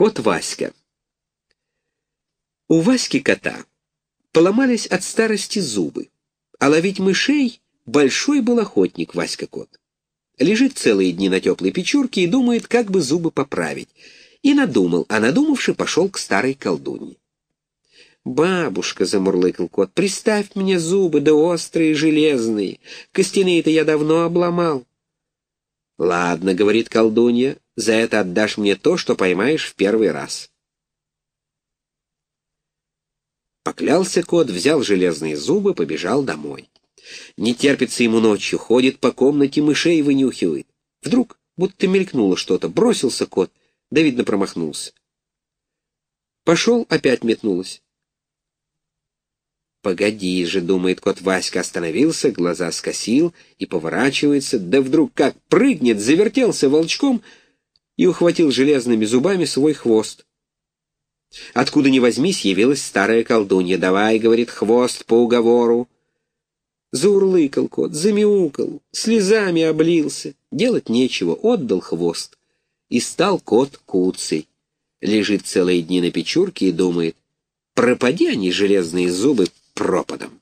Кот Васька. У Васьки кота поломались от старости зубы, а ловить мышей большой был охотник Васька-кот. Лежит целые дни на теплой печурке и думает, как бы зубы поправить. И надумал, а надумавши, пошел к старой колдунье. «Бабушка», — замурлыкал кот, — «приставь мне зубы, да острые, железные. Костяные-то я давно обломал». «Ладно», — говорит колдунья, — «за это отдашь мне то, что поймаешь в первый раз». Поклялся кот, взял железные зубы, побежал домой. Не терпится ему ночью, ходит по комнате, мышей вынюхивает. Вдруг, будто мелькнуло что-то, бросился кот, да, видно, промахнулся. Пошел, опять метнулось. «Погоди же», — думает кот Васька, остановился, глаза скосил и поворачивается, да вдруг как прыгнет, завертелся волчком и ухватил железными зубами свой хвост. Откуда ни возьмись, явилась старая колдунья. «Давай», — говорит, — «хвост по уговору». Заурлыкал кот, замяукал, слезами облился. Делать нечего, отдал хвост. И стал кот куцей. Лежит целые дни на печурке и думает, пропади они, железные зубы, пропадом.